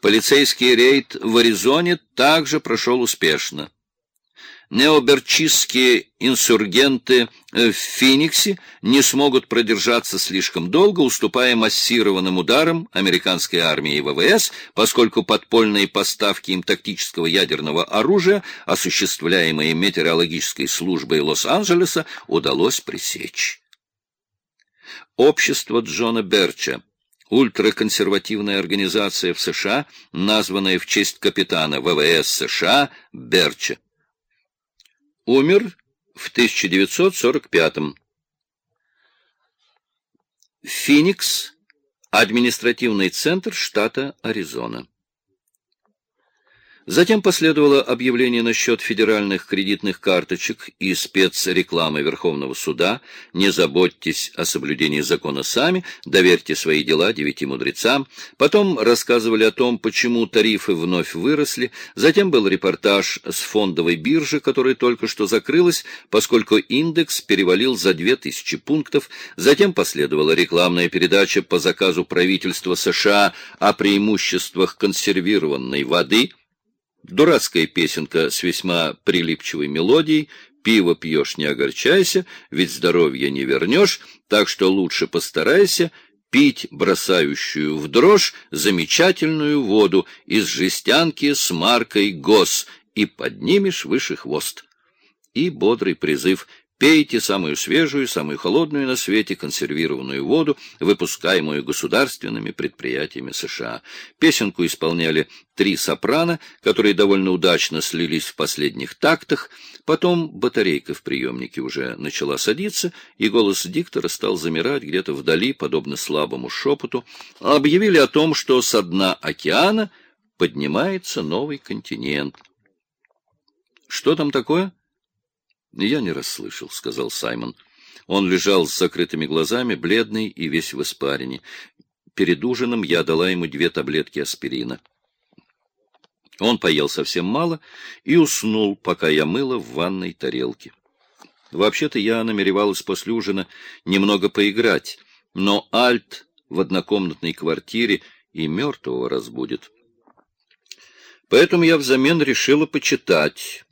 Полицейский рейд в Аризоне также прошел успешно необерчистские инсургенты в Фениксе не смогут продержаться слишком долго, уступая массированным ударам американской армии и ВВС, поскольку подпольные поставки им тактического ядерного оружия, осуществляемые метеорологической службой Лос-Анджелеса, удалось пресечь. Общество Джона Берча ультраконсервативная организация в США, названная в честь капитана ВВС США Берча. Умер в 1945-м. Феникс – административный центр штата Аризона. Затем последовало объявление насчет федеральных кредитных карточек и спецрекламы Верховного суда. Не заботьтесь о соблюдении закона сами, доверьте свои дела девяти мудрецам. Потом рассказывали о том, почему тарифы вновь выросли. Затем был репортаж с фондовой биржи, которая только что закрылась, поскольку индекс перевалил за две тысячи пунктов. Затем последовала рекламная передача по заказу правительства США о преимуществах консервированной воды – Дурацкая песенка с весьма прилипчивой мелодией «Пиво пьешь, не огорчайся, ведь здоровье не вернешь, так что лучше постарайся пить бросающую в дрожь замечательную воду из жестянки с маркой ГОС и поднимешь выше хвост». И бодрый призыв Пейте самую свежую, самую холодную на свете консервированную воду, выпускаемую государственными предприятиями США. Песенку исполняли три сопрано, которые довольно удачно слились в последних тактах. Потом батарейка в приемнике уже начала садиться, и голос диктора стал замирать где-то вдали, подобно слабому шепоту. Объявили о том, что со дна океана поднимается новый континент. Что там такое? Я не расслышал, сказал Саймон. Он лежал с закрытыми глазами, бледный и весь в испарине. Перед ужином я дала ему две таблетки аспирина. Он поел совсем мало и уснул, пока я мыла в ванной тарелке. Вообще-то я намеревалась после ужина немного поиграть, но Альт в однокомнатной квартире и мертвого разбудит. Поэтому я взамен решила почитать.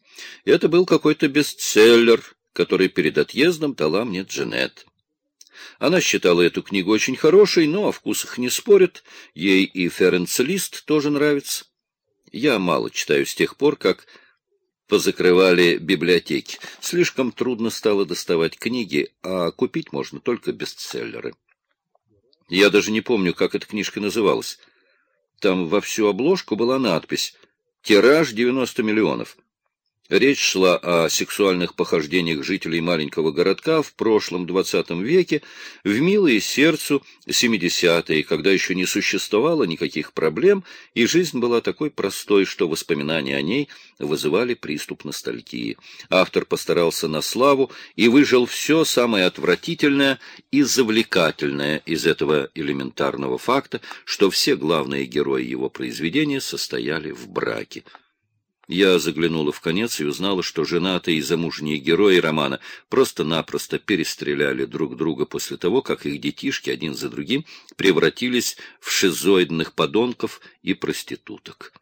Это был какой-то бестселлер, который перед отъездом дала мне Джанет. Она считала эту книгу очень хорошей, но о вкусах не спорит. Ей и Ференц Лист тоже нравится. Я мало читаю с тех пор, как позакрывали библиотеки. Слишком трудно стало доставать книги, а купить можно только бестселлеры. Я даже не помню, как эта книжка называлась. Там во всю обложку была надпись «Тираж 90 миллионов». Речь шла о сексуальных похождениях жителей маленького городка в прошлом двадцатом веке, в милые сердцу 70-е, когда еще не существовало никаких проблем, и жизнь была такой простой, что воспоминания о ней вызывали приступ ностальгии. Автор постарался на славу и выжил все самое отвратительное и завлекательное из этого элементарного факта, что все главные герои его произведения состояли в браке. Я заглянула в конец и узнала, что женатые и замужние герои романа просто-напросто перестреляли друг друга после того, как их детишки один за другим превратились в шизоидных подонков и проституток.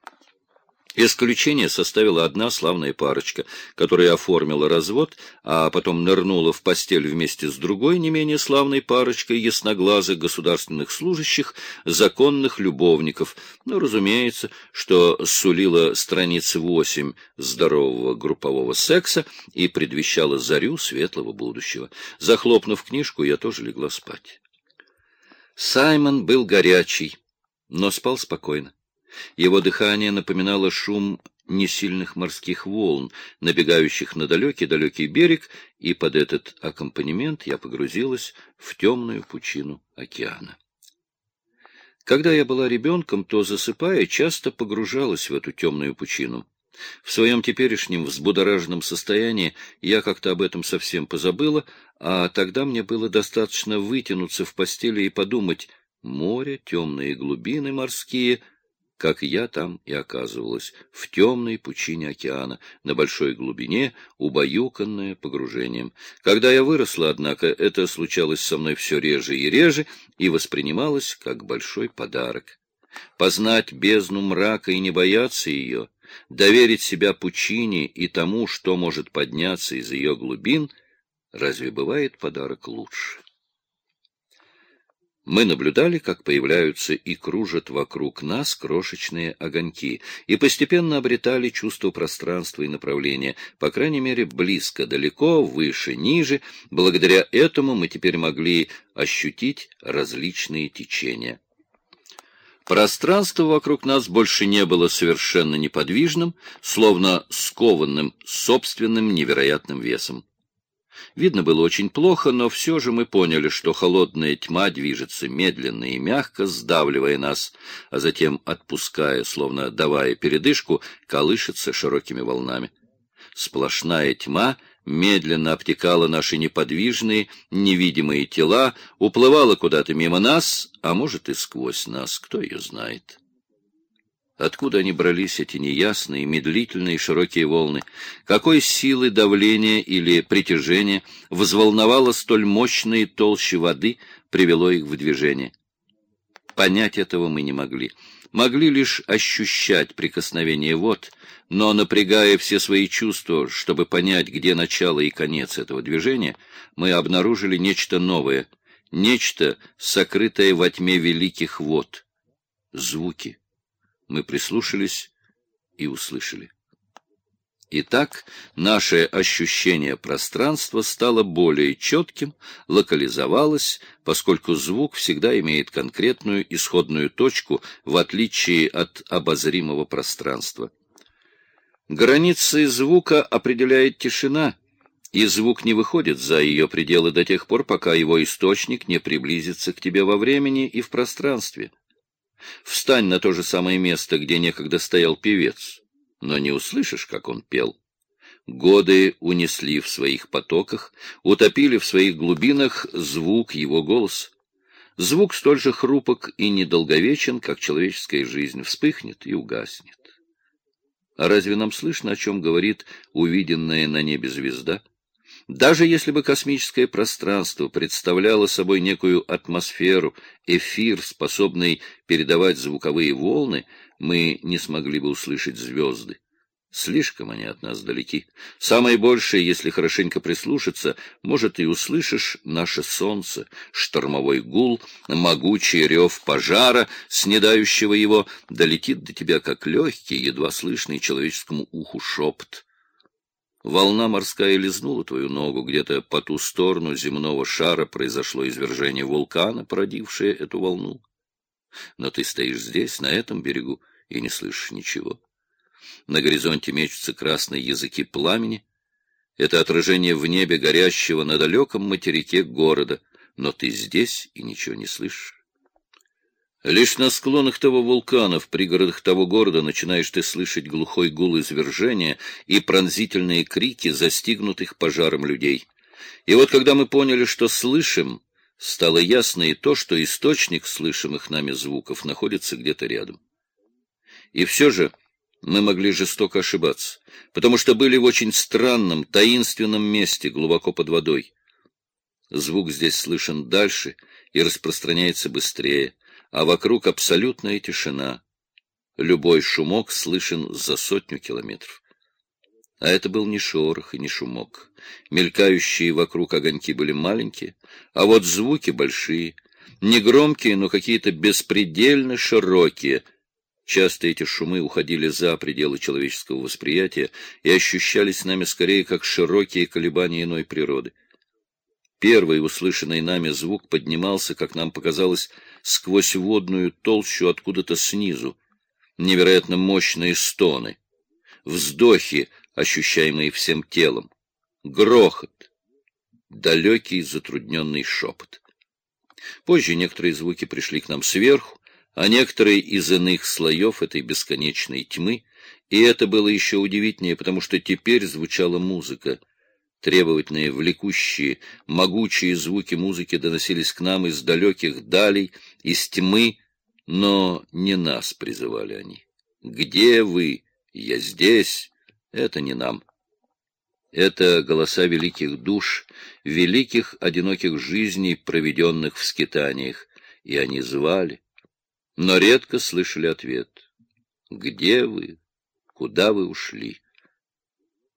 Исключение составила одна славная парочка, которая оформила развод, а потом нырнула в постель вместе с другой не менее славной парочкой ясноглазых государственных служащих, законных любовников. Ну, разумеется, что сулила страниц восемь здорового группового секса и предвещала зарю светлого будущего. Захлопнув книжку, я тоже легла спать. Саймон был горячий, но спал спокойно. Его дыхание напоминало шум несильных морских волн, набегающих на далекий-далекий берег, и под этот аккомпанемент я погрузилась в темную пучину океана. Когда я была ребенком, то, засыпая, часто погружалась в эту темную пучину. В своем теперешнем взбудораженном состоянии я как-то об этом совсем позабыла, а тогда мне было достаточно вытянуться в постели и подумать «море, темные глубины морские», как я там и оказывалась, в темной пучине океана, на большой глубине, убаюканная погружением. Когда я выросла, однако, это случалось со мной все реже и реже и воспринималось как большой подарок. познать бездну мрака и не бояться ее, доверить себя пучине и тому, что может подняться из ее глубин, разве бывает подарок лучше? Мы наблюдали, как появляются и кружат вокруг нас крошечные огоньки, и постепенно обретали чувство пространства и направления, по крайней мере, близко, далеко, выше, ниже. Благодаря этому мы теперь могли ощутить различные течения. Пространство вокруг нас больше не было совершенно неподвижным, словно скованным собственным невероятным весом. Видно было очень плохо, но все же мы поняли, что холодная тьма движется медленно и мягко, сдавливая нас, а затем, отпуская, словно давая передышку, колышется широкими волнами. Сплошная тьма медленно обтекала наши неподвижные, невидимые тела, уплывала куда-то мимо нас, а может и сквозь нас, кто ее знает. Откуда они брались, эти неясные, медлительные широкие волны? Какой силы давления или притяжения взволновало столь мощные толщи воды, привело их в движение? Понять этого мы не могли. Могли лишь ощущать прикосновение вод, но, напрягая все свои чувства, чтобы понять, где начало и конец этого движения, мы обнаружили нечто новое, нечто, сокрытое во тьме великих вод. Звуки. Мы прислушались и услышали. Итак, наше ощущение пространства стало более четким, локализовалось, поскольку звук всегда имеет конкретную исходную точку, в отличие от обозримого пространства. Границы звука определяет тишина, и звук не выходит за ее пределы до тех пор, пока его источник не приблизится к тебе во времени и в пространстве. Встань на то же самое место, где некогда стоял певец, но не услышишь, как он пел. Годы унесли в своих потоках, утопили в своих глубинах звук его голоса. Звук столь же хрупок и недолговечен, как человеческая жизнь, вспыхнет и угаснет. А разве нам слышно, о чем говорит увиденная на небе звезда? Даже если бы космическое пространство представляло собой некую атмосферу, эфир, способный передавать звуковые волны, мы не смогли бы услышать звезды. Слишком они от нас далеки. Самое большее, если хорошенько прислушаться, может, и услышишь наше солнце, штормовой гул, могучий рев пожара, снедающего его, долетит до тебя, как легкий, едва слышный человеческому уху шепот. Волна морская лизнула твою ногу, где-то по ту сторону земного шара произошло извержение вулкана, породившее эту волну. Но ты стоишь здесь, на этом берегу, и не слышишь ничего. На горизонте мечутся красные языки пламени. Это отражение в небе горящего на далеком материке города, но ты здесь и ничего не слышишь. Лишь на склонах того вулкана, в пригородах того города, начинаешь ты слышать глухой гул извержения и пронзительные крики застигнутых пожаром людей. И вот когда мы поняли, что слышим, стало ясно и то, что источник слышимых нами звуков находится где-то рядом. И все же мы могли жестоко ошибаться, потому что были в очень странном, таинственном месте, глубоко под водой. Звук здесь слышен дальше и распространяется быстрее, а вокруг абсолютная тишина. Любой шумок слышен за сотню километров. А это был не шорох и не шумок. Мелькающие вокруг огоньки были маленькие, а вот звуки большие, негромкие, но какие-то беспредельно широкие. Часто эти шумы уходили за пределы человеческого восприятия и ощущались нами скорее как широкие колебания иной природы. Первый услышанный нами звук поднимался, как нам показалось, сквозь водную толщу откуда-то снизу. Невероятно мощные стоны, вздохи, ощущаемые всем телом, грохот, далекий затрудненный шепот. Позже некоторые звуки пришли к нам сверху, а некоторые из иных слоев этой бесконечной тьмы, и это было еще удивительнее, потому что теперь звучала музыка — Требовательные, влекущие, могучие звуки музыки доносились к нам из далеких далей, из тьмы, но не нас призывали они. «Где вы? Я здесь!» Это не нам. Это голоса великих душ, великих одиноких жизней, проведенных в скитаниях, и они звали. но редко слышали ответ. «Где вы? Куда вы ушли?»